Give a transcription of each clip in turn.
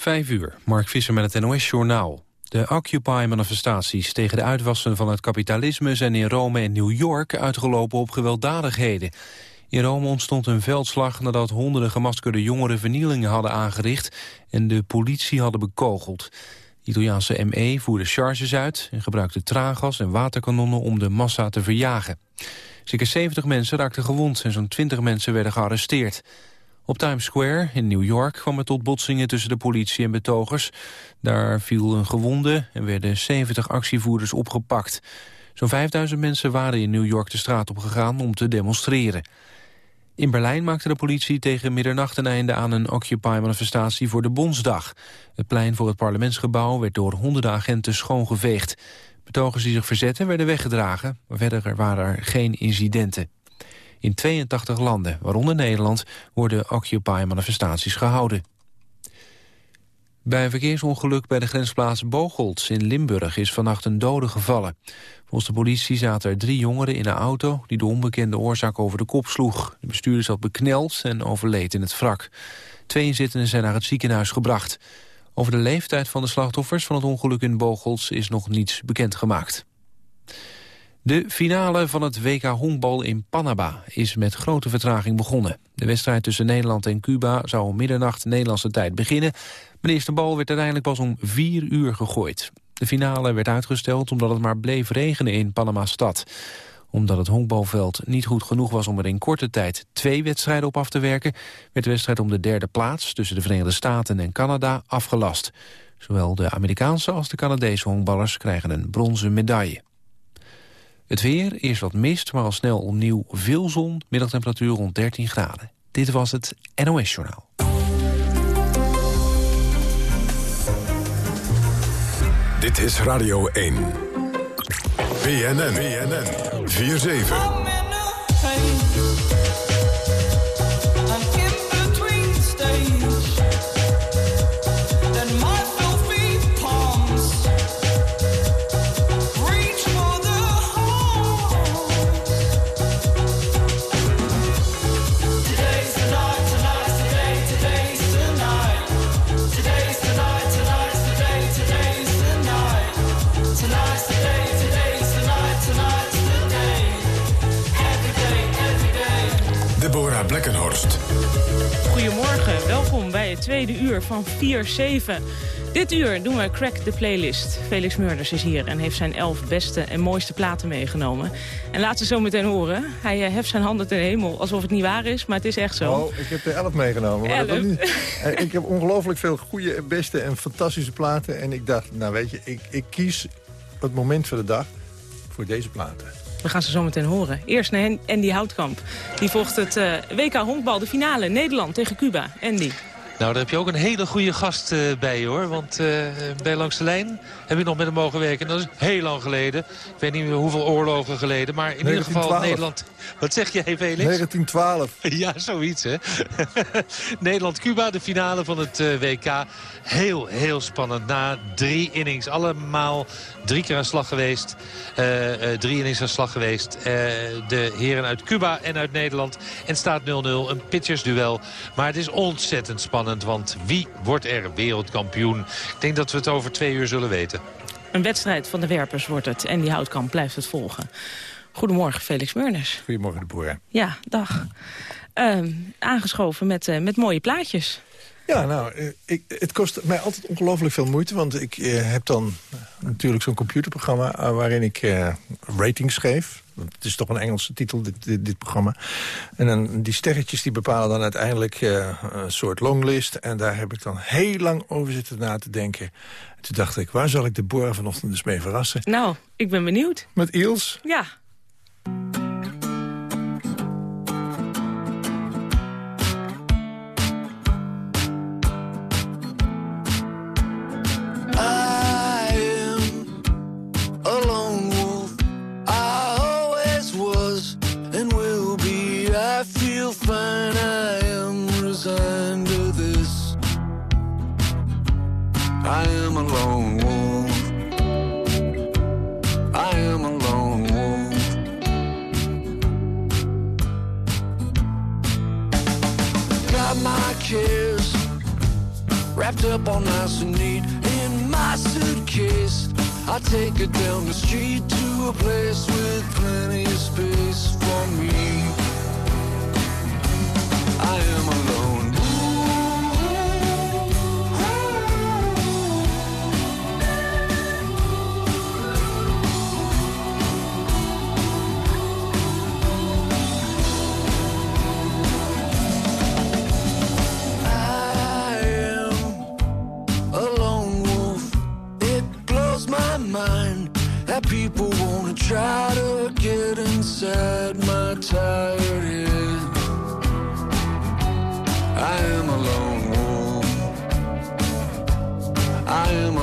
Vijf uur, Mark Visser met het NOS-journaal. De Occupy-manifestaties tegen de uitwassen van het kapitalisme... zijn in Rome en New York uitgelopen op gewelddadigheden. In Rome ontstond een veldslag nadat honderden gemaskerde jongeren vernielingen hadden aangericht... en de politie hadden bekogeld. De Italiaanse ME voerde charges uit en gebruikte traangas en waterkanonnen om de massa te verjagen. Zeker 70 mensen raakten gewond en zo'n 20 mensen werden gearresteerd. Op Times Square in New York kwam het tot botsingen tussen de politie en betogers. Daar viel een gewonde en werden 70 actievoerders opgepakt. Zo'n 5000 mensen waren in New York de straat op gegaan om te demonstreren. In Berlijn maakte de politie tegen middernacht een einde aan een Occupy-manifestatie voor de Bondsdag. Het plein voor het parlementsgebouw werd door honderden agenten schoongeveegd. Betogers die zich verzetten werden weggedragen, maar verder waren er geen incidenten. In 82 landen, waaronder Nederland, worden Occupy-manifestaties gehouden. Bij een verkeersongeluk bij de grensplaats Bogolts in Limburg is vannacht een dode gevallen. Volgens de politie zaten er drie jongeren in een auto die de onbekende oorzaak over de kop sloeg. De bestuurder zat bekneld en overleed in het wrak. Twee inzittenden zijn naar het ziekenhuis gebracht. Over de leeftijd van de slachtoffers van het ongeluk in Bogolts is nog niets bekendgemaakt. De finale van het WK honkbal in Panama is met grote vertraging begonnen. De wedstrijd tussen Nederland en Cuba zou om middernacht Nederlandse tijd beginnen. Maar de eerste bal werd uiteindelijk pas om vier uur gegooid. De finale werd uitgesteld omdat het maar bleef regenen in Panama-stad. Omdat het honkbalveld niet goed genoeg was om er in korte tijd twee wedstrijden op af te werken... werd de wedstrijd om de derde plaats tussen de Verenigde Staten en Canada afgelast. Zowel de Amerikaanse als de Canadese honkballers krijgen een bronzen medaille. Het weer, eerst wat mist, maar al snel opnieuw veel zon. Middagtemperatuur rond 13 graden. Dit was het NOS Journaal. Dit is Radio 1. BNN, BNN, 4-7. Het tweede uur van 4-7. Dit uur doen we Crack the Playlist. Felix Murders is hier en heeft zijn elf beste en mooiste platen meegenomen. En laat ze zo meteen horen. Hij uh, heft zijn handen ten hemel, alsof het niet waar is, maar het is echt zo. Oh, ik heb er elf meegenomen. Maar elf. Niet... Eh, ik heb ongelooflijk veel goede, beste en fantastische platen. En ik dacht, nou weet je, ik, ik kies het moment van de dag voor deze platen. We gaan ze zo meteen horen. Eerst naar Andy Houtkamp. Die volgt het uh, WK honkbal, de finale. Nederland tegen Cuba. Andy. Nou, daar heb je ook een hele goede gast uh, bij, hoor. Want uh, bij Langs de Lijn heb ik nog met hem mogen werken. En dat is heel lang geleden. Ik weet niet meer hoeveel oorlogen geleden. Maar in ieder geval Nederland... Wat zeg jij, Felix? 1912. Ja, zoiets, hè. Nederland-Cuba, de finale van het uh, WK. Heel, heel spannend. Na drie innings. Allemaal drie keer aan slag geweest. Uh, uh, drie innings aan slag geweest. Uh, de heren uit Cuba en uit Nederland. En staat 0-0. Een pitchersduel. Maar het is ontzettend spannend. Want wie wordt er wereldkampioen? Ik denk dat we het over twee uur zullen weten. Een wedstrijd van de werpers wordt het. En die houtkamp blijft het volgen. Goedemorgen, Felix Meurners. Goedemorgen, de boer. Ja, dag. Uh, aangeschoven met, uh, met mooie plaatjes. Ja, nou, eh, ik, het kost mij altijd ongelooflijk veel moeite. Want ik eh, heb dan natuurlijk zo'n computerprogramma... Waarin ik uh, ratings geef. Het is toch een Engelse titel, dit, dit, dit, programma. En dan, die sterretjes die bepalen dan uiteindelijk een soort longlist. En daar heb ik dan heel lang over zitten na te denken. toen dacht ik, waar zal ik de boer vanochtend dus mee verrassen? Nou, ik ben benieuwd. Met Iels? Ja. MUZIEK Wrapped up all nice and neat in my suitcase. I take it down the street to a place with plenty of space for me. I am alone. Wanna try to get inside my tired head. I am a lone wolf. I am a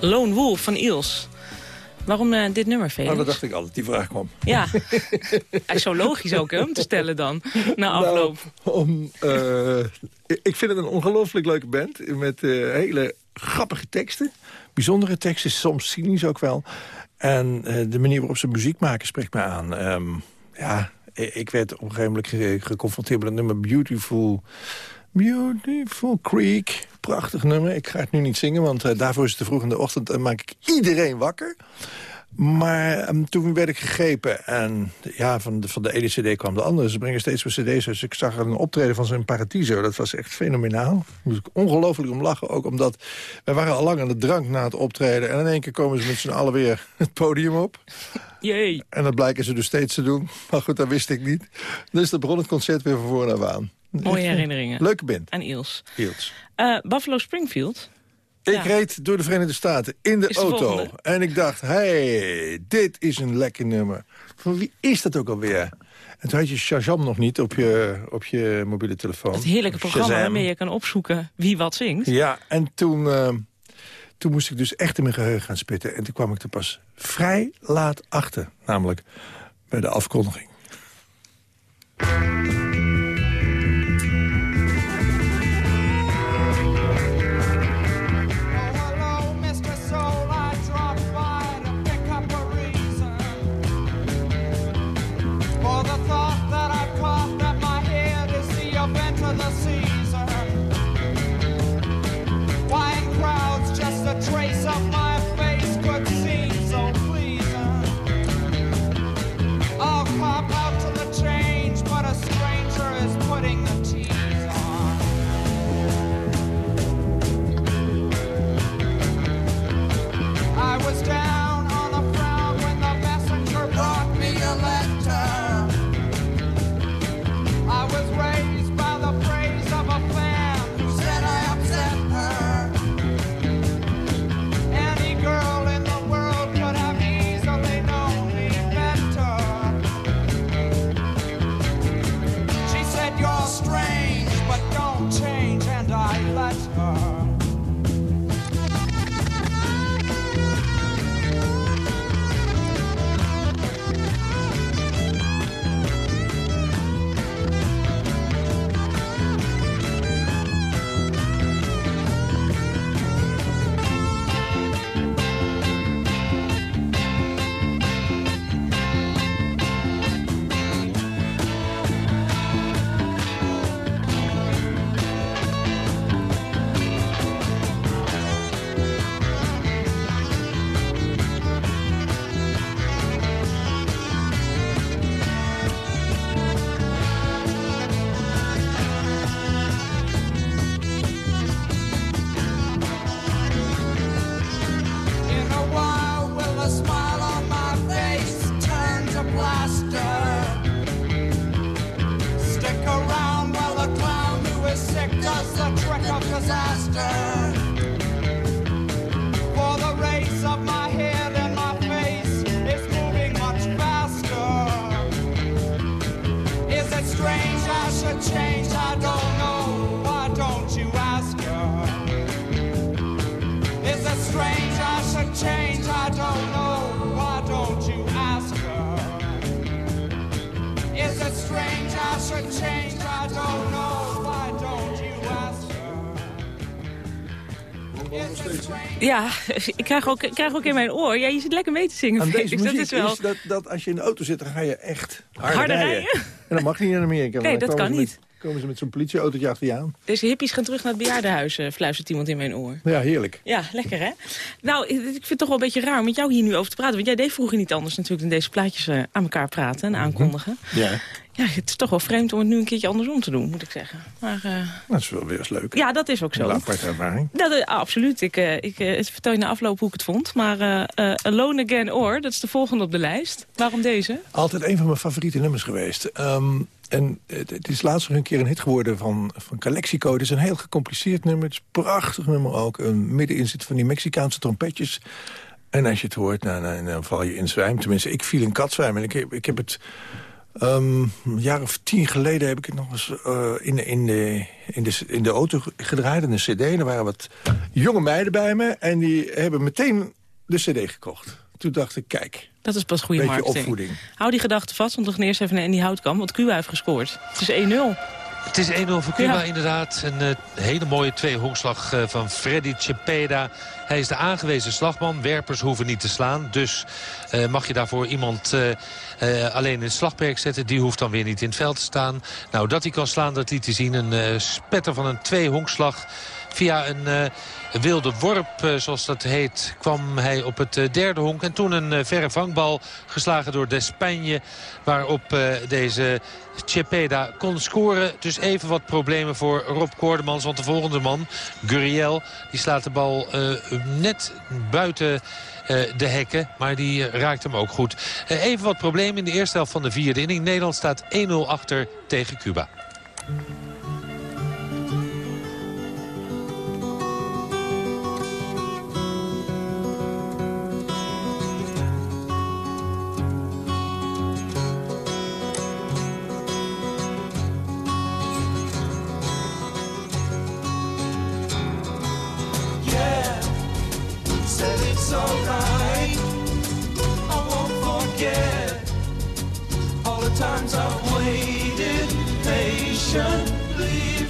Lone Wolf van Iels. Waarom eh, dit nummer, Felix? Nou, dat dacht ik altijd, die vraag kwam. Ja, Hij is zo logisch ook hè, om te stellen dan, na afloop. Nou, om, eh, ik vind het een ongelooflijk leuke band. Met eh, hele grappige teksten. Bijzondere teksten, soms cynisch ook wel. En de manier waarop ze muziek maken spreekt mij aan. Ehm, ja, ik werd op een gegeven moment ge- geconfronteerd met het nummer Beautiful... Beautiful Creek. Prachtig nummer. Ik ga het nu niet zingen, want eh, daarvoor is het te vroeg in de ochtend... en maak ik iedereen wakker. Maar ehm, toen werd ik gegrepen en ja, van de, van de ene cd kwam de andere. Ze brengen steeds meer cd's. Dus ik zag een optreden van zijn Paradiso. Dat was echt fenomenaal. Daar moest ik ongelooflijk om lachen. Ook omdat wij waren al lang aan de drank na het optreden. En in één keer komen ze met z'n allen weer het podium op. Jee. En dat blijken ze dus steeds te doen. Maar goed, dat wist ik niet. Dus dat begon het concert weer van voor naar aan. Mooie herinneringen. Leuke band, Aan Iels. Hields. Eh, Buffalo Springfield. Ik Ja. reed door de Verenigde Staten in de auto. volgende. En ik dacht, hey, dit is een lekker nummer. Van wie is dat ook alweer? En toen had je Shazam nog niet op je, op je mobiele telefoon. Het heerlijke programma waarmee je kan opzoeken wie wat zingt. Ja, en toen, eh, toen moest ik dus echt in mijn geheugen gaan spitten. En toen kwam ik er pas vrij laat achter. Namelijk bij de afkondiging. ik krijg ook, ik krijg ook in mijn oor. Ja, je zit lekker mee te zingen, Aan deze. Dat muziek is wel... is dat, dat als je in de auto zit, dan ga je echt harder, Harder rijden. rijden? En dat mag niet in Amerika. Nee, dat kan niet. Met, komen ze met zo'n politieautootje achter je aan. Deze hippies gaan terug naar het bejaardenhuis, eh, fluistert iemand in mijn oor. Ja, heerlijk. Ja, lekker hè? Nou, ik vind het toch wel een beetje raar om met jou hier nu over te praten. Want jij deed vroeger niet anders natuurlijk dan deze plaatjes eh, aan elkaar praten en aankondigen. Ja, Ja, het is toch wel vreemd om het nu een keertje andersom te doen, moet ik zeggen. Maar eh, dat is wel weer eens leuk. ja, dat is ook Een zo. aparte ervaring. Dat, eh, absoluut. Ik, eh, ik vertel je na afloop hoe ik het vond. Maar Alone Again Or, dat is de volgende op de lijst. Waarom deze? Altijd een van mijn favoriete nummers geweest. Ehm, en het, is laatst nog een keer een hit geworden van, van Calexico. Het is een heel gecompliceerd nummer. Het is een prachtig nummer ook. Een middenin zit van die Mexicaanse trompetjes. En als je het hoort, nou, nou, dan val je in zwijm. Tenminste, ik viel in katzwijm. En ik ik heb het... ehm, een jaar of tien geleden heb ik het nog eens eh, in, in, de, in, de, in de auto gedraaid. In een cd. En er waren wat jonge meiden bij me. En die hebben meteen de cd gekocht. Toen dacht ik, kijk, Dat is pas goede marketing. opvoeding. Hou die gedachte vast, want we gaan eerst even naar Andy Houtkamp. Want Cuba heeft gescoord. Het is 1-0. Het is 1-0 voor Cuba Ja. inderdaad. Een eh, hele mooie tweehongslag uh, van Freddy Cepeda. Hij is de aangewezen slagman. Werpers hoeven niet te slaan. Dus uh, mag je daarvoor iemand alleen in het slagperk zetten. Die hoeft dan weer niet in het veld te staan. Nou, dat hij kan slaan, dat liet hij zien. Een spetter van een tweehongslag. Via een uh, wilde worp, uh, zoals dat heet, kwam hij op het uh, derde honk. En toen een verre vangbal geslagen door Despagne. Waarop deze Cepeda kon scoren. Dus even wat problemen voor Rob Koordemans. Want de volgende man, Guriel, die slaat de bal net buiten... de hekken, maar die raakt hem ook goed. even wat problemen in de eerste helft van de vierde inning. Nederland staat 1-0 achter tegen Cuba. Times I've waited patiently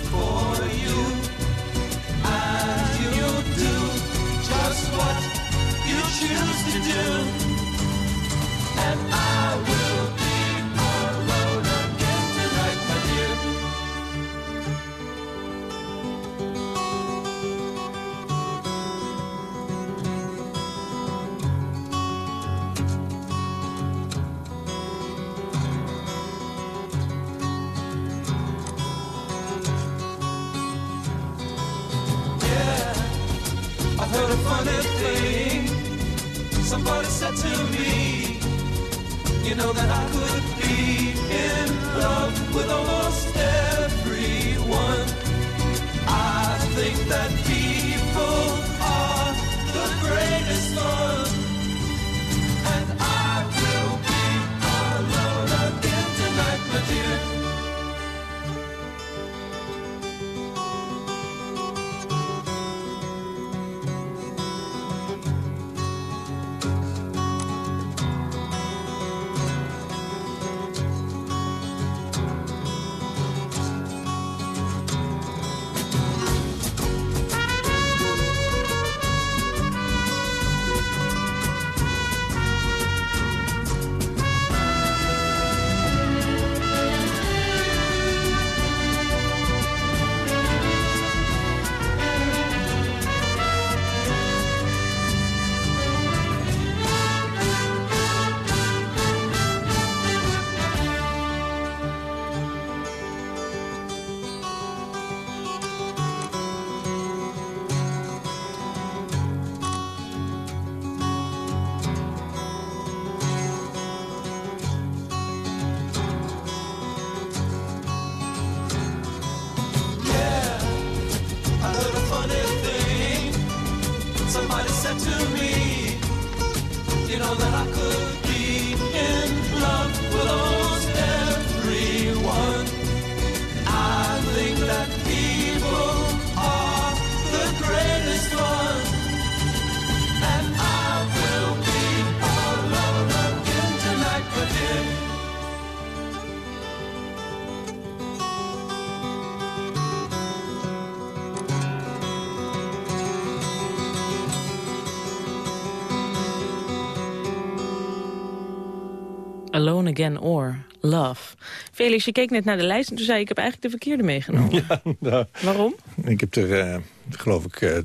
Again or Love. Felix, je keek net naar de lijst en toen zei je... ik heb eigenlijk de verkeerde meegenomen. Nou, Waarom? Ik heb er, eh, geloof ik, eh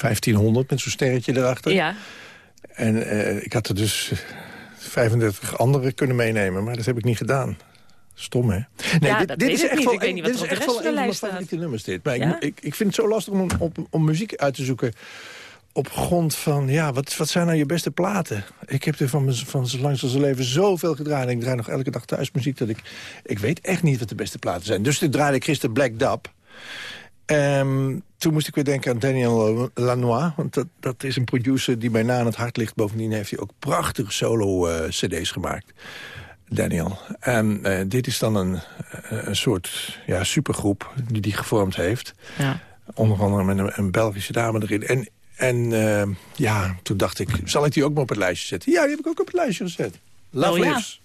1500 met zo'n sterretje erachter. Ja, En eh, ik had er dus 35 andere kunnen meenemen, maar dat heb ik niet gedaan. Stom, hè? Nee, Ja, dat weet ik niet. Ik weet niet wat er op de rest van de een van mijn lijst nummers, dit. Maar Ja? ik, ik vind het zo lastig om, om, om muziek uit te zoeken op grond van, ja, wat, wat zijn nou je beste platen? Ik heb er van, mijn- van zo lang als mijn leven zoveel gedraaid. En ik draai nog elke dag thuis muziek dat ik... Ik weet echt niet wat de beste platen zijn. Dus toen draaide ik gisteren Black Dab. Ehm, toen moest ik weer denken aan Daniel Lanois. Want dat, dat is een producer die mij na aan het hart ligt. Bovendien heeft hij ook prachtige solo-cd's gemaakt. Daniel. En eh, dit is dan een, eh, een soort ja, supergroep die hij gevormd heeft. ja. Onder andere met een, een Belgische dame erin. En, en eh, ja, toen dacht ik, zal ik die ook maar op het lijstje zetten? Ja, die heb ik ook op het lijstje gezet. Love Oh. Lives.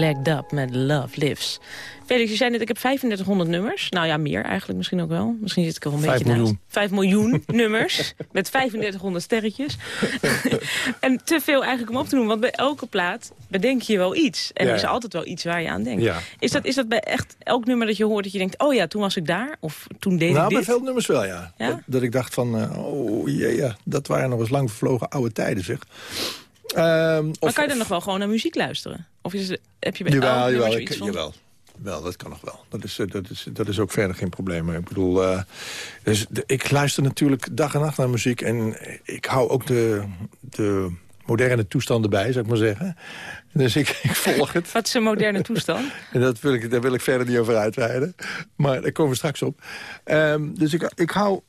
Black Dub met Love Lives. Felix, je zei net, ik heb 3500 nummers. Nou ja, meer eigenlijk misschien ook wel. Misschien zit ik er wel een beetje miljoen. naast. 5 miljoen nummers met 3500 sterretjes. en te veel eigenlijk om op te noemen. Want bij elke plaat bedenk je wel iets. En Ja, er is altijd wel iets waar je aan denkt. Ja. Is, dat, is dat bij echt elk nummer dat je hoort dat je denkt... oh ja, toen was ik daar. Of toen deed Nou, ik bij dit. veel nummers wel, ja. Dat, dat ik dacht van, eh, oh jee, ja, dat waren nog eens lang vervlogen oude tijden, zeg. Ehm, Maar of- kan je dan nog wel gewoon naar muziek luisteren? Of is het, heb je bij Jawel, jawel, ik, van... jawel. Wel, dat kan nog wel. Dat is, eh, dat is, dat is ook verder geen probleem. Ik bedoel, eh, dus de- ik luister natuurlijk dag en nacht naar muziek. En ik hou ook de, de moderne toestanden bij, zou ik maar zeggen. Dus ik, ik volg het. Wat is een moderne toestand? En dat wil ik, daar wil ik verder niet over uitweiden. Maar daar komen we straks op. Ehm, dus ik, ik hou...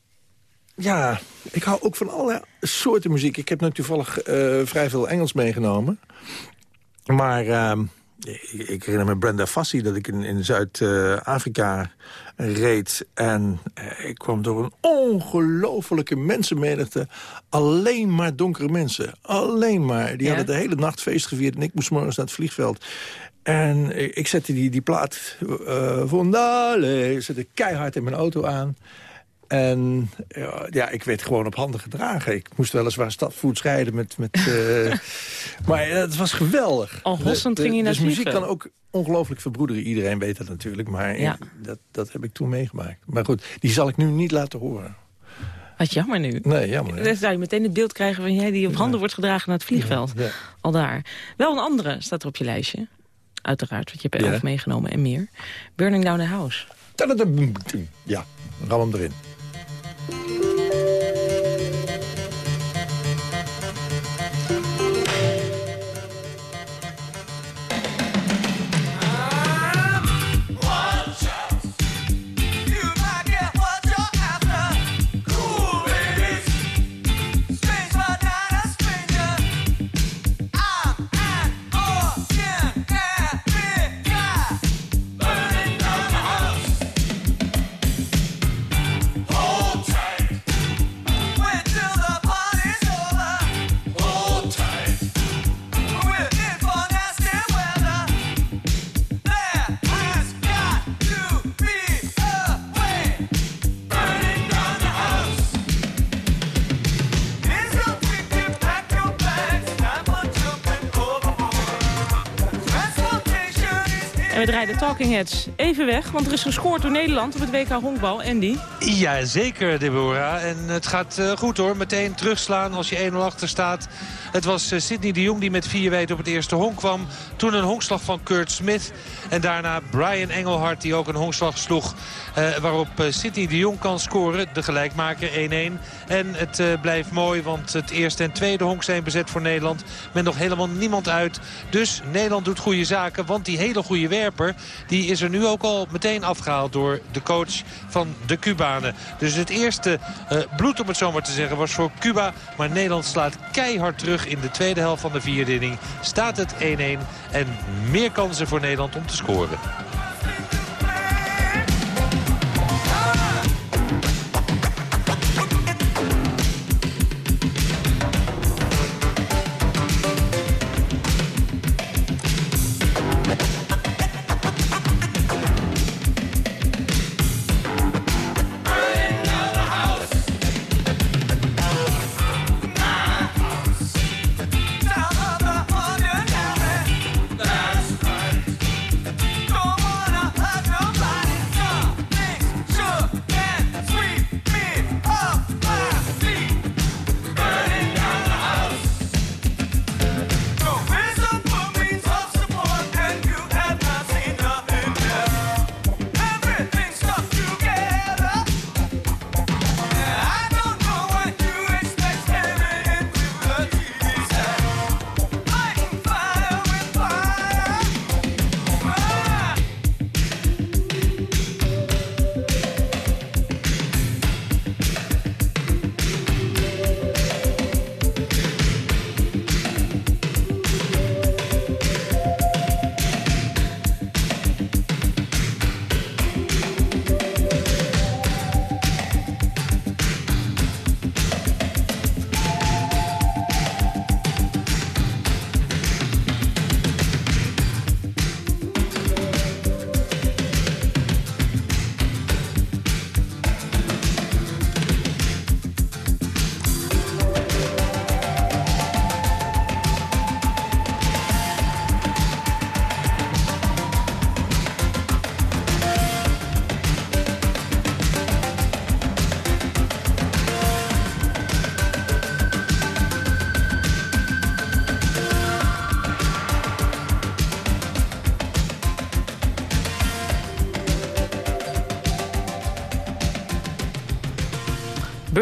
Ja, ik hou ook van alle soorten muziek. Ik heb nu toevallig eh, vrij veel Engels meegenomen. Maar ehm, ik, ik herinner me Brenda Fassi dat ik in, in Zuid-Afrika reed. En eh, ik kwam door een ongelofelijke mensenmenigte. Alleen maar donkere mensen. Alleen maar. Die Ja. hadden de hele nacht feest gevierd. En ik moest morgens naar het vliegveld. En ik, zette die, die plaat eh van Dale, zette keihard in mijn auto aan. En ja, ik werd gewoon op handen gedragen. Ik moest weliswaar stadvoets rijden met... met eh, maar ja, het was geweldig. Al hossend ging je naar Dus muziek kan ook ongelooflijk verbroederen. Iedereen weet dat natuurlijk, maar Ja. dat, dat heb ik toen meegemaakt. Maar goed, die zal ik nu niet laten horen. Wat jammer nu. Nee, jammer. Dan zou je meteen het beeld krijgen van jij die op handen wordt gedragen naar het vliegveld. Ja. Al daar. Wel een andere staat er op je lijstje. Uiteraard, want je hebt er Ja. elf meegenomen en meer. Burning Down the House. Ja, ram hem erin. Música is En we draaien de Talking Heads even weg, want er is gescoord door Nederland op het WK honkbal. Andy, Ja, zeker, Deborah. En het gaat eh, goed hoor. Meteen terugslaan als je 1-0 achter staat. Het was eh, Sidney de Jong die met vier wijd op het eerste honk kwam. Toen een honkslag van Kurt Smith. En daarna Brian Engelhard die ook een honkslag sloeg. Eh, waarop eh, Sidney de Jong kan scoren. De gelijkmaker 1-1. En het eh, blijft mooi, want het eerste en tweede honk zijn bezet voor Nederland. Met nog helemaal niemand uit. Dus Nederland doet goede zaken. Want die hele goede werper die is er nu ook al meteen afgehaald door de coach van de Cubanen. Dus het eerste bloed, om het zo maar te zeggen, was voor Cuba. Maar Nederland slaat keihard terug in de tweede helft van de vierde inning. Staat het 1-1 en meer kansen voor Nederland om te scoren.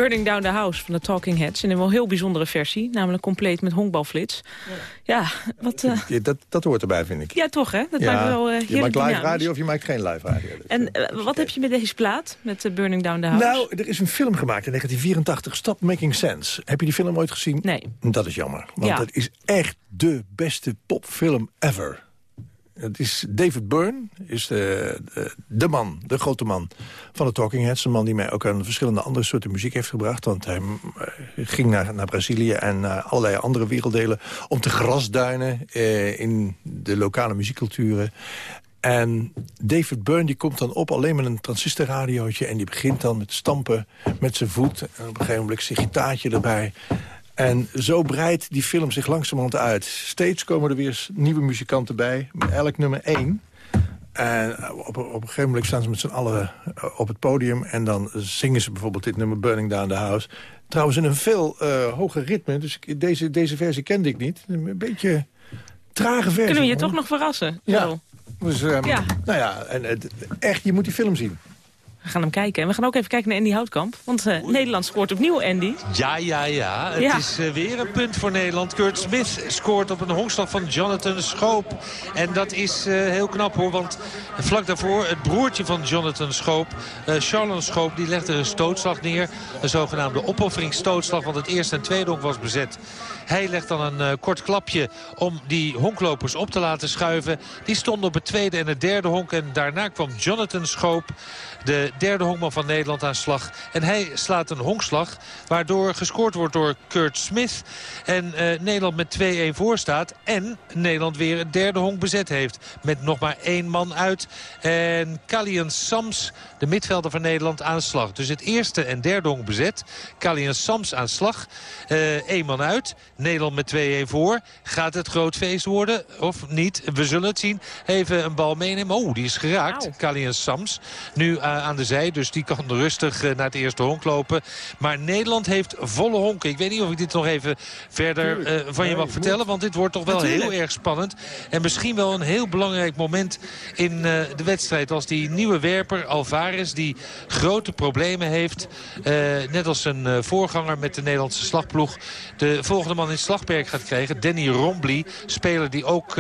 Burning Down the House van de Talking Heads. In een wel heel bijzondere versie, namelijk compleet met honkbalflits. Ja, wat... eh, Ja, dat, dat hoort erbij, vind ik. ja, toch hè? Dat maakt wel eh je maakt live dynamisch. radio of je maakt geen live radio. En eh, wat heb je met deze plaat, met Burning Down the House? Nou, er is een film gemaakt in 1984, Stop Making Sense. Heb je die film ooit gezien? Nee. Dat is jammer, want Ja. het is echt de beste popfilm ever. Het is David Byrne, is de, de, man, de grote man van de Talking Heads. Een man die mij ook aan verschillende andere soorten muziek heeft gebracht. Want hij eh, ging naar, naar Brazilië en naar allerlei andere werelddelen... om te grasduinen eh, in de lokale muziekculturen. En David Byrne die komt dan op alleen met een transistorradiootje... en die begint dan met stampen met zijn voet. En op een gegeven moment zijn gitaartje erbij. En zo breidt die film zich langzamerhand uit. Steeds komen er weer nieuwe muzikanten bij. Elk nummer één. En op, op een gegeven moment staan ze met z'n allen eh, op het podium... en dan zingen ze bijvoorbeeld dit nummer Burning Down the House. Trouwens in een veel eh, hoger ritme. Dus deze, deze versie kende ik niet. Een beetje trage versie. Kunnen we je hoor. toch nog verrassen? Ja. Zo. Dus, ehm, Ja. Nou ja, en, echt, je moet die film zien. We gaan hem kijken. En we gaan ook even kijken naar Andy Houtkamp. Want eh, Nederland scoort opnieuw, Andy. Ja, ja, ja. Het Ja. is eh, weer een punt voor Nederland. Kurt Smith scoort op een honkslag van Jonathan Schoop. En dat is eh, heel knap hoor. Want vlak daarvoor het broertje van Jonathan Schoop, Charlotte Schoop, die legde een stootslag neer. Een zogenaamde opofferingsstootslag. Want het eerste en tweede honk was bezet. Hij legt dan een kort klapje om die honklopers op te laten schuiven. Die stonden op het tweede en het derde honk. En daarna kwam Jonathan Schoop, de derde honkman van Nederland, aan slag. En hij slaat een honkslag, waardoor gescoord wordt door Kurt Smith. En eh, Nederland met 2-1 voor staat. En Nederland weer het derde honk bezet heeft. Met nog maar één man uit. En Kalian Sams, de midvelder van Nederland, aan slag. Dus het eerste en derde honk bezet. Kalian Sams aan slag. Eén man uit. Nederland met 2-1 voor. Gaat het groot feest worden of niet? We zullen het zien. Even een bal meenemen. Oh, die is geraakt. Auw. Kalian Sams. Nu eh, aan de zij, dus die kan rustig eh, naar het eerste honk lopen. Maar Nederland heeft volle honken. Ik weet niet of ik dit nog even verder eh, van je mag vertellen. Want dit wordt toch wel heel erg spannend. En misschien wel een heel belangrijk moment in eh, de wedstrijd. Als die nieuwe werper Alvarez, die grote problemen heeft. net als zijn voorganger met de Nederlandse slagploeg. De volgende man in slagperk gaat krijgen. Danny Rombly, speler die ook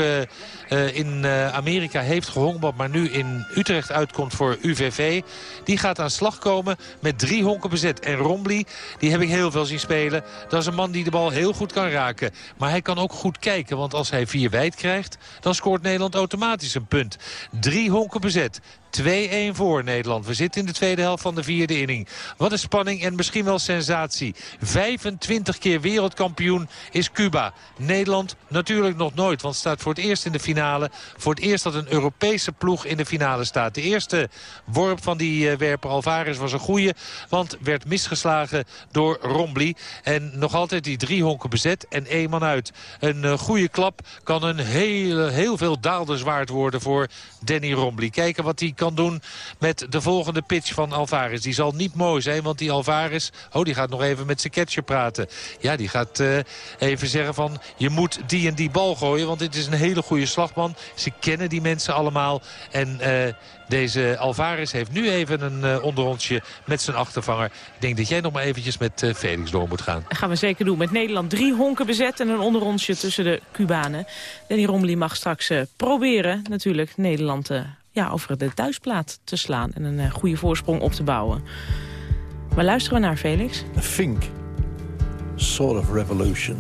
in Amerika heeft gehonkbald. Maar nu in Utrecht uitkomt voor UVV. Die gaat aan slag komen met drie honken bezet. En Rombly, die heb ik heel veel zien spelen. Dat is een man die de bal heel goed kan raken. Maar hij kan ook goed kijken. Want als hij vier wijd krijgt, dan scoort Nederland automatisch een punt. Drie honken bezet. 2-1 voor Nederland. We zitten in de tweede helft van de vierde inning. Wat een spanning en misschien wel sensatie. 25 keer wereldkampioen is Cuba. Nederland natuurlijk nog nooit, want staat voor het eerst in de finale. Voor het eerst dat een Europese ploeg in de finale staat. De eerste worp van die eh, werper Alvarez was een goeie, want werd misgeslagen door Rombly. En nog altijd die drie honken bezet en één man uit. Een eh, goede klap kan een hele, heel veel daalders waard worden voor Danny Rombly. Kijken wat hij kan doen met de volgende pitch van Alvarez. Die zal niet mooi zijn, want die Alvarez... Oh, die gaat nog even met zijn catcher praten. Ja, die gaat eh, even zeggen van... je moet die en die bal gooien, want dit is een hele goede slagman. Ze kennen die mensen allemaal. En eh, deze Alvarez heeft nu even een eh, onderrondje met zijn achtervanger. Ik denk dat jij nog maar eventjes met Felix door moet gaan. Dat gaan we zeker doen. Met Nederland drie honken bezet en een onderrondje tussen de Cubanen. Danny Rommely mag straks proberen natuurlijk Nederland eh, over de thuisplaat te slaan. En een eh, goede voorsprong op te bouwen. Maar luisteren we naar Felix. Fink. Sort of Revolution.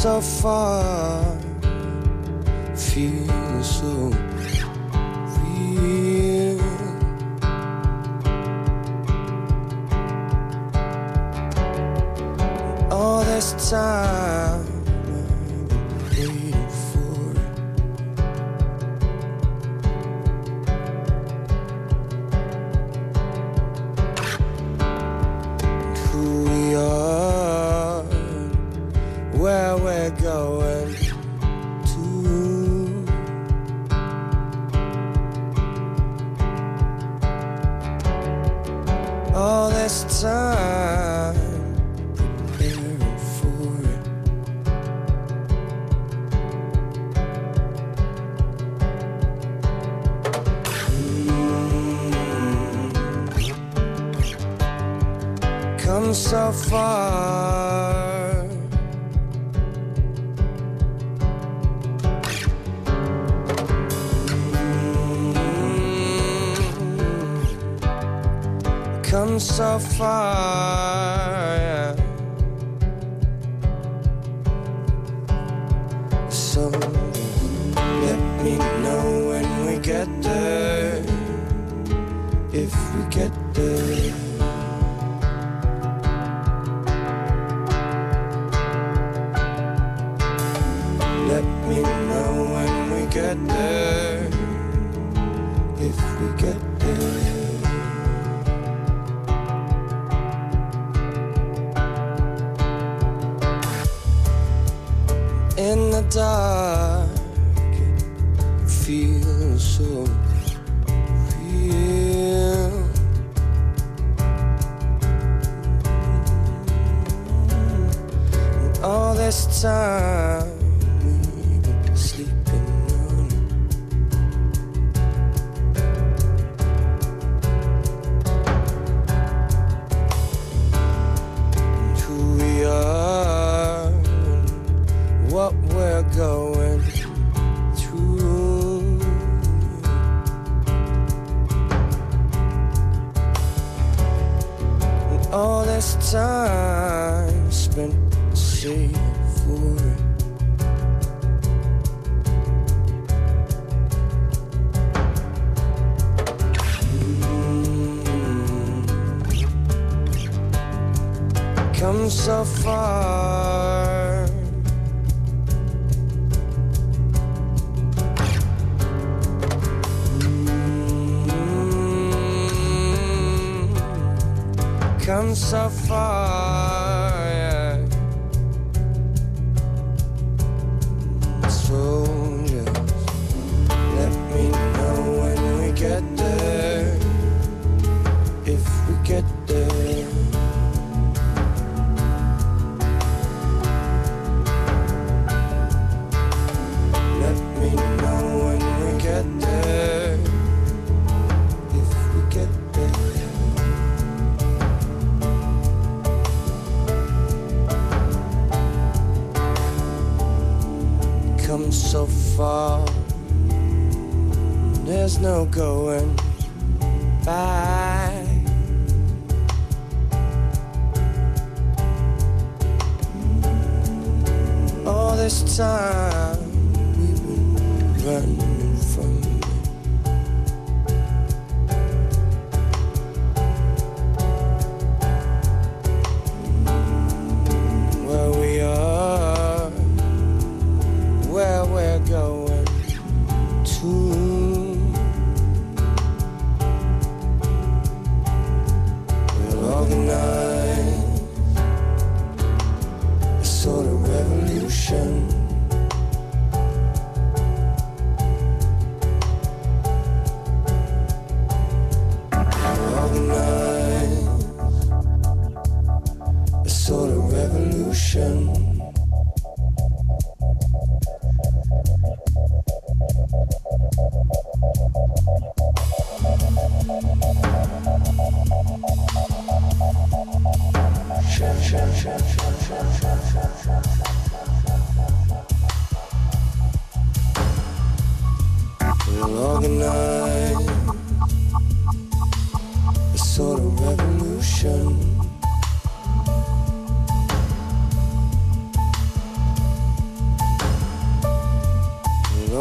So far, Let me know when we get there. If we get there. Let me know when we get there.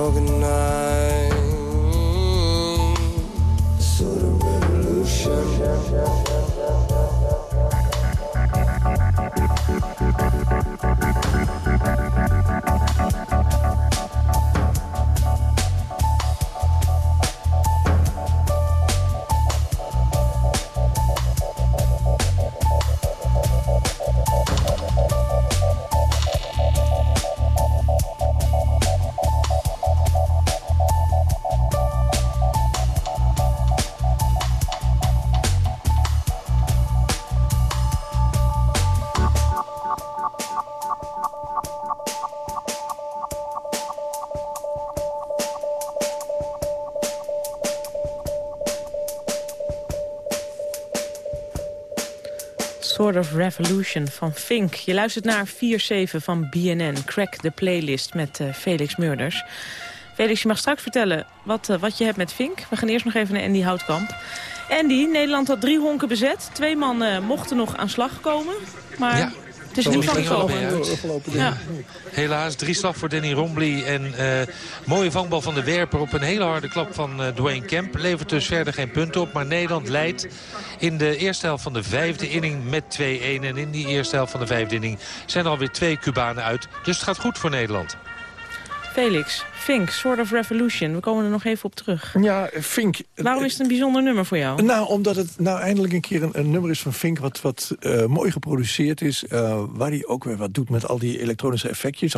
morgen na. Eh, Of Revolution van Fink. Je luistert naar 4-7 van BNN. Crack the playlist met eh, Felix Murders. Felix, je mag straks vertellen wat, eh, wat je hebt met Fink. We gaan eerst nog even naar Andy Houtkamp. Andy, Nederland had drie honken bezet. Twee mannen mochten nog aan slag komen. Maar Ja. Het is ging van uit. Ja. Helaas, drie slag voor Danny Rombly. En eh, mooie vangbal van de werper op een hele harde klap van eh, Dwayne Kemp. Levert dus verder geen punten op. Maar Nederland leidt in de eerste helft van de vijfde inning met 2-1. En in die eerste helft van de vijfde inning zijn er alweer twee Cubanen uit. Dus het gaat goed voor Nederland. Felix, Fink, Sort of Revolution. We komen er nog even op terug. Ja, Fink. Waarom is het een bijzonder nummer voor jou? Nou, omdat het nou eindelijk een keer een, een nummer is van Fink... wat, wat eh, mooi geproduceerd is. eh, waar hij ook weer wat doet met al die elektronische effectjes.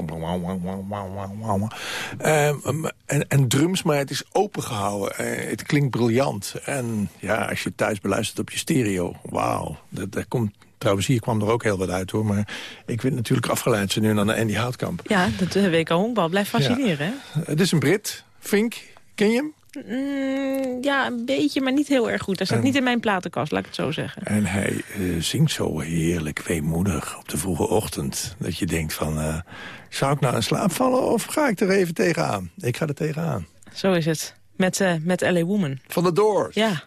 Ehm, en, en drums, maar het is opengehouden. Eh, het klinkt briljant. En ja, als je thuis beluistert op je stereo... wauw, dat komt... Trouwens, hier kwam er ook heel wat uit, hoor. Maar ik werd natuurlijk afgeleid ze nu naar Andy Houtkamp. Ja, dat eh, WK honkbal blijft fascineren? Het is een Brit. Fink, ken je hem? Mm, ja, een beetje, maar niet heel erg goed. Hij staat En- niet in mijn platenkast, laat ik het zo zeggen. En hij eh, zingt zo heerlijk weemoedig op de vroege ochtend. Dat je denkt van, eh, zou ik nou in slaap vallen of ga ik er even tegenaan? Ik ga er tegenaan. Zo is het. Met, met LA Woman. Van de Doors. Ja.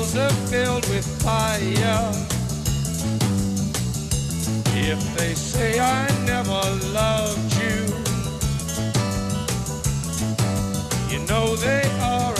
Hills are filled with fire. If they say I never loved you, you know they are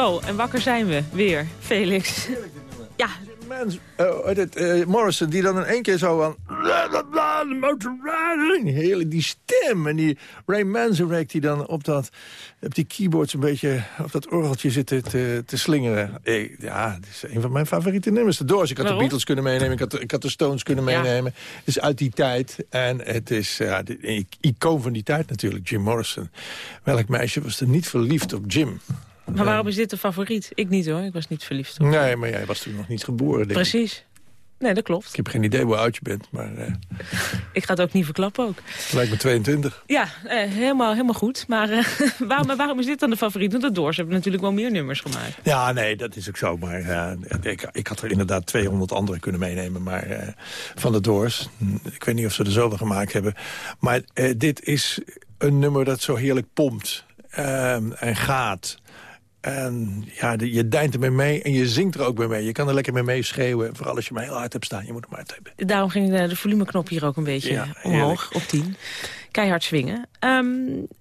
Zo, en wakker zijn we weer, Felix. Ja, Mans, eh, dit, eh, Morrison, die dan in één keer zo van... Hele die stem en die Ray Manzarek die dan op, dat, op die keyboards een beetje op dat orgeltje zit te, te, slingeren. Ja, het is een van mijn favoriete nummers. De Doors, ik had Waarom? de Beatles kunnen meenemen, ik had, de- ik had de Stones kunnen Ja. meenemen. Het is uit die tijd en het is de, icoon van die tijd natuurlijk, Jim Morrison. Welk meisje was er niet verliefd op Jim? Maar waarom is dit de favoriet? Ik niet hoor, ik was niet verliefd op. Nee, maar jij was toen nog niet geboren. denk ik. Precies. Nee, dat klopt. Ik heb geen idee hoe oud je bent, maar eh, Ik ga het ook niet verklappen ook. het lijkt me 22. Ja, eh, helemaal, helemaal goed. Maar eh, waarom, waarom is dit dan de favoriet? Want de Doors hebben natuurlijk wel meer nummers gemaakt. Ja, nee, dat is ook zo. Maar ik, ik had er inderdaad 200 andere kunnen meenemen. Maar van de Doors, hm, ik weet niet of ze er zoveel gemaakt hebben. Maar dit is een nummer dat zo heerlijk pompt ehm, en gaat. En ja, je deint ermee mee en je zingt er ook mee mee. Je kan er lekker mee meeschreeuwen. Vooral als je maar heel hard hebt staan. Je moet hem hard hebben. Daarom ging de, de volumeknop hier ook een beetje Ja, omhoog, op 10. Keihard swingen. Ehm,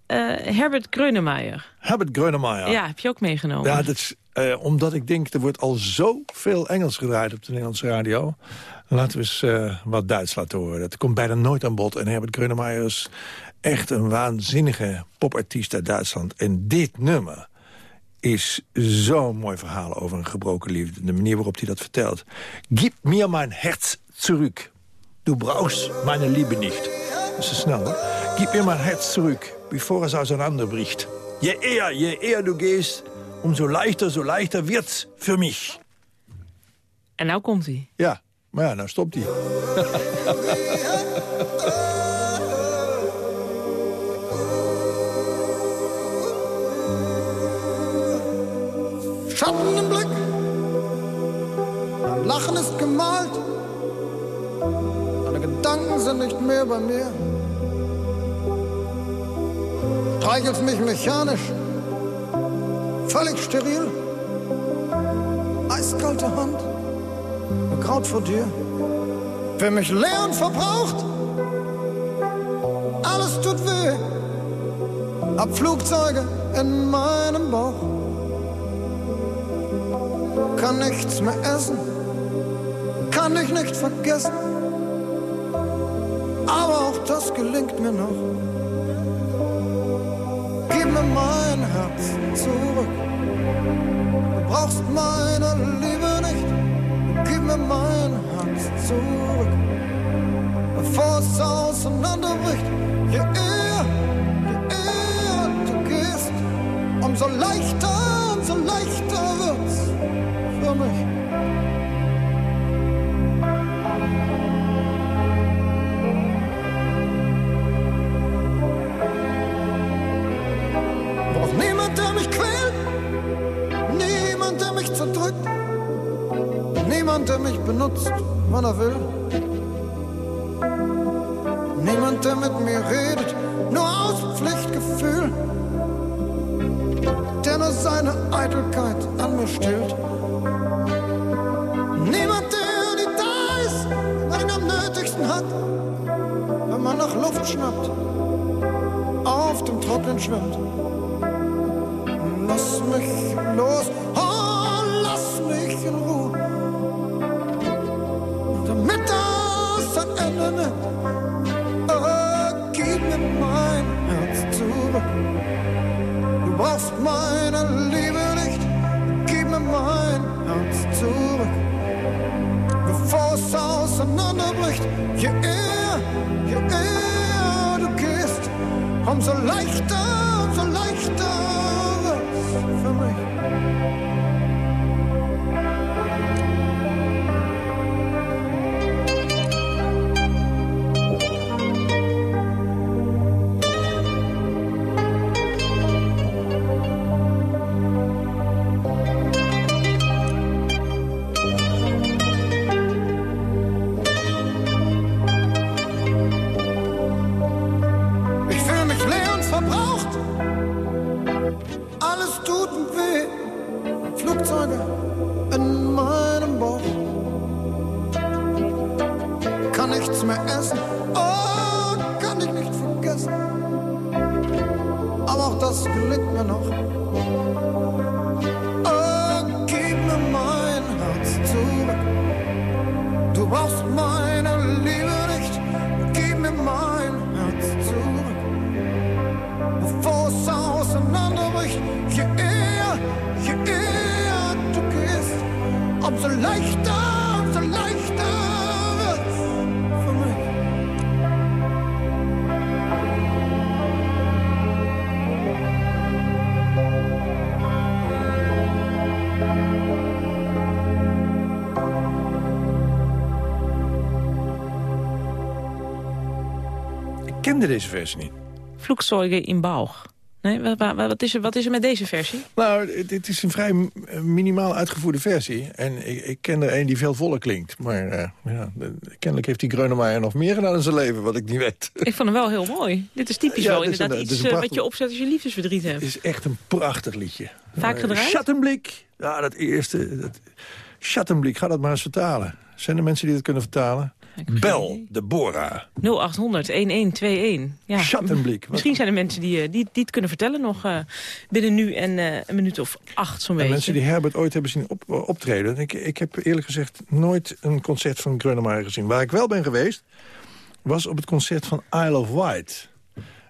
eh, Herbert Grönemeyer. Herbert Grönemeyer. Ja. heb je ook meegenomen? Ja, dat is eh, omdat ik denk, er wordt al zoveel Engels gedraaid op de Nederlandse radio. Laten we eens eh, wat Duits laten horen. Dat komt bijna nooit aan bod. En Herbert Grönemeyer is echt een waanzinnige popartiest uit Duitsland. En dit nummer is zo'n mooi verhaal over een gebroken liefde. De manier waarop hij dat vertelt. Gib mir mein Herz zurück. Du brauchst meine Liebe nicht. Dat is te snel, hoor. Gib mir mein Herz zurück, bevor es auseinanderbricht. Je eher, je eher du gehst, umso leichter, so leichter wird's für mich. En nou komt hij. Ja, maar ja, nou stopt hij. Schatten im Blick, mein Lachen ist gemalt, meine Gedanken sind nicht mehr bei mir. Streichelst mich mechanisch, völlig steril. Eiskalte Hand, Kraut vor dir. Wer mich leer und verbraucht, alles tut weh. Hab Flugzeuge in meinem Bauch. Kann nichts mehr essen, kann dich nicht vergessen. Aber auch das gelingt mir noch. Gib mir mein Herz zurück. Du brauchst meine Liebe nicht. Gib mir mein Herz zurück. Bevor es auseinanderbricht, je eher, je eher du gehst, umso leichter, umso leichter wird's mich. Braucht niemand, der mich quält, niemand, der mich zerdrückt, niemand, der mich benutzt, wann er will. Niemand, der mit mir redet, nur aus Pflichtgefühl, der nur seine Eitelkeit an mir stillt. aufschnappt, auf dem Trocknen schwimmt. Deze versie niet. Vloekzeugen in Bauch. Nee, wa- wa- wat, is er, wat is er met deze versie? Nou, dit is een vrij minimaal uitgevoerde versie. En ik, ik ken er een die veel voller klinkt. Maar eh, ja, kennelijk heeft die Grönemeyer nog meer gedaan in zijn leven, wat ik niet weet. Ik vond hem wel heel mooi. Dit is typisch Ja, wel inderdaad een- iets eh, wat je opzet als je liefdesverdriet hebt. Het is echt een prachtig liedje. Vaak Eh, gedraaid? Schattenblik. Ja, dat eerste. Dat, Schattenblik, ga dat maar eens vertalen. Zijn er mensen die dat kunnen vertalen? Bel, Deborah. 0800 1121. Ja. Schattenblik. Misschien zijn er mensen die, eh, die, die het kunnen vertellen nog eh, binnen nu en eh, een minuut of acht zo'n beetje. mensen die Herbert ooit hebben zien op, optreden. Ik, ik heb eerlijk gezegd nooit een concert van Grönemeyer gezien. Waar ik wel ben geweest, was op het concert van Isle of Wight.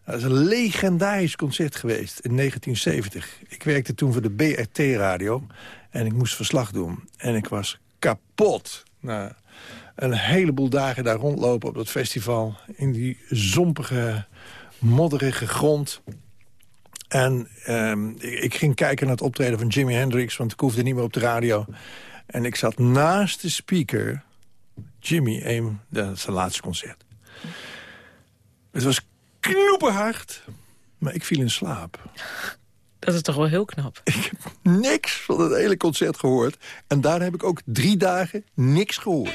Dat is een legendarisch concert geweest in 1970. Ik werkte toen voor de BRT-radio en ik moest verslag doen. En ik was kapot. Nou, een heleboel dagen daar rondlopen op dat festival. In die zompige, modderige grond. En ehm, ik, ik ging kijken naar het optreden van Jimi Hendrix... want ik hoefde niet meer op de radio. En ik zat naast de speaker... Jimmy, een, dat is zijn laatste concert. Het was knoeperhard, maar ik viel in slaap. Dat is toch wel heel knap. Ik heb niks van het hele concert gehoord. En daar heb ik ook drie dagen niks gehoord.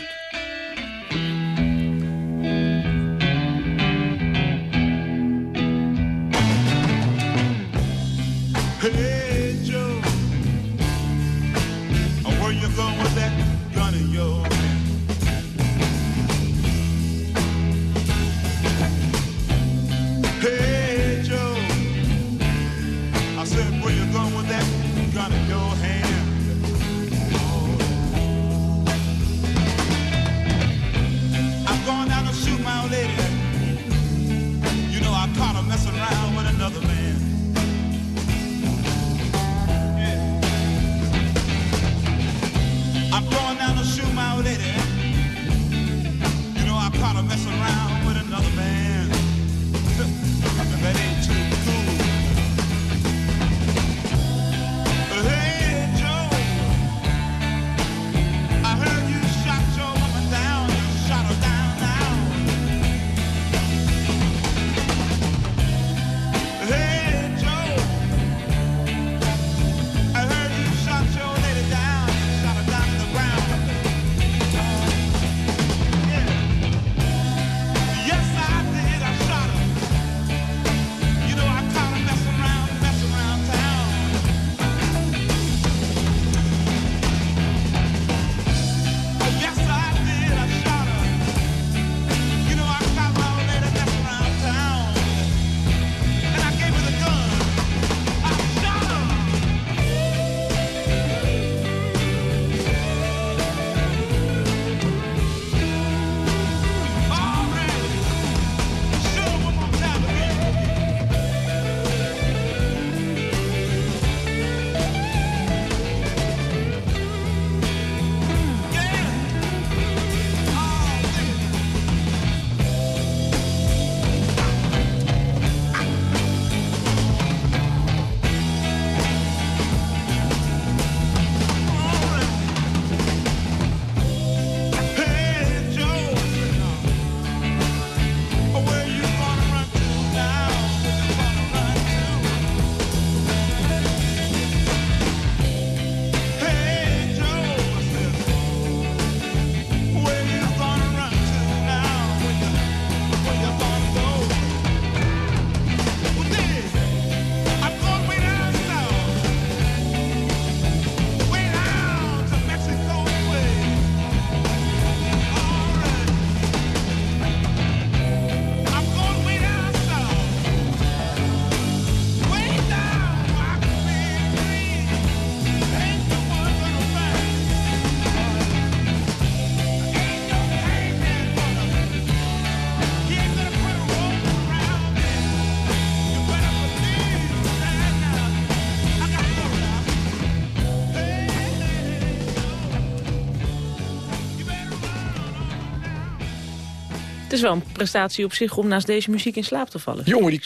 Is wel een prestatie op zich om naast deze muziek in slaap te vallen. Jongen, die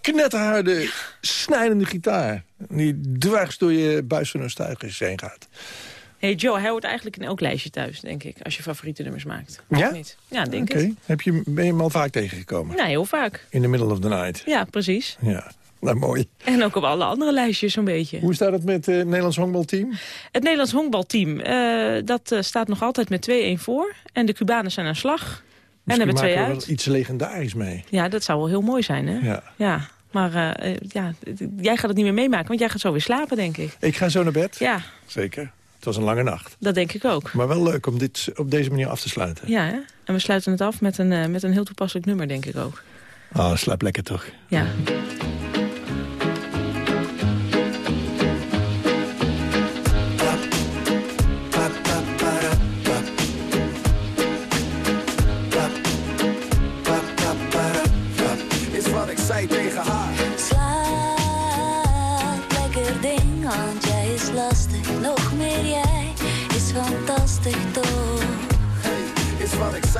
knetterharde, snijdende gitaar. Die dwars door je buis van een stuigers heen gaat. Hey Joe, hij hoort eigenlijk in elk lijstje thuis, denk ik. Als je favoriete nummers maakt. Ja? Of niet? Ja, denk Oké, het. Heb je, ben je hem al vaak tegengekomen? Nou, heel vaak. In the middle of the night. Ja, precies. Ja, nou mooi. En ook op alle andere lijstjes zo'n beetje. Hoe staat het met eh, het Nederlands honkbalteam? Het Nederlands honkbalteam, eh, dat eh, staat nog altijd met 2-1 voor. En de Cubanen zijn aan slag. En hebben twee maken we uit. iets legendarisch mee. Ja, dat zou wel heel mooi zijn, hè? Ja. Ja, maar eh, eh, ja, jij gaat het niet meer meemaken, want jij gaat zo weer slapen, denk ik. Ik ga zo naar bed. Ja, Zeker. Het was een lange nacht. dat denk ik ook. Maar wel leuk om dit op deze manier af te sluiten. Ja, hè? en we sluiten het af met een, eh, met een heel toepasselijk nummer, denk ik ook. Ah, slaap lekker toch. Ja.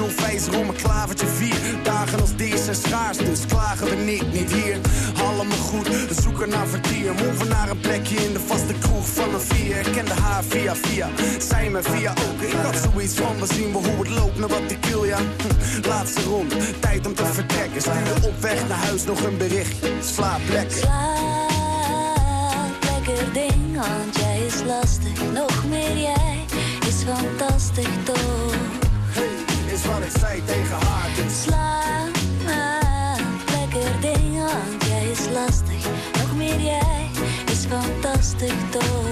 een 05 om een klavertje vier. Dagen als deze zijn schaars, dus klagen we niet, niet hier. Allemaal goed, zoeken naar vertier. Move naar een plekje in de vaste kroeg van een vier. Ik kende haar via via, zij me via ook. Ik had zoiets van, we zien wel hoe het loopt, naar wat ik wil, ja. Hm, Laatste ronde, tijd om te vertrekken. Stuur op weg naar huis nog een berichtje. Slaap lekker. Slaap, lekker ding, want jij is lastig. Nog meer jij is fantastisch toch? Is wat ik zei tegen haar. Dus Slaap, lekker ding, want jij is lastig. Nog meer jij is fantastisch toch?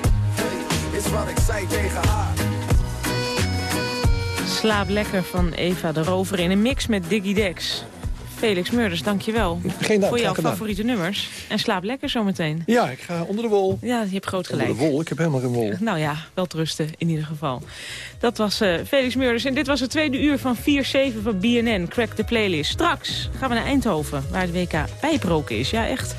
Is wat ik zei tegen haar. Slaap lekker van Eva de Rover in een mix met Diggy Dex. Felix Murders, dankjewel Geen dank, voor jouw gedaan. favoriete nummers. En slaap lekker zometeen. Ja, ik ga onder de wol. Ja, je hebt groot Onder gelijk. de wol? Ik heb helemaal geen wol. Nou ja, wel rusten in ieder geval. Dat was eh, Felix Meurders en dit was het tweede uur van 4-7 van BNN. Crack the playlist. Straks gaan we naar Eindhoven, waar het WK bijbroken is. Ja, echt.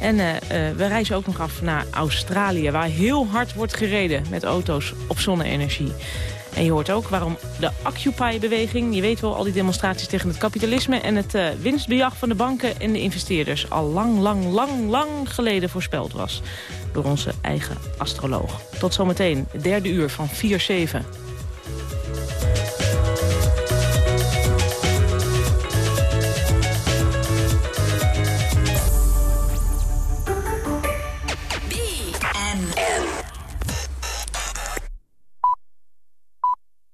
En eh, eh, we reizen ook nog af naar Australië... waar heel hard wordt gereden met auto's op zonne-energie. En je hoort ook waarom de Occupy-beweging... je weet wel, al die demonstraties tegen het kapitalisme... en het eh, winstbejag van de banken en de investeerders... al lang, lang, lang, lang geleden voorspeld was. Door onze eigen astroloog. Tot zometeen, het derde uur van 4-7.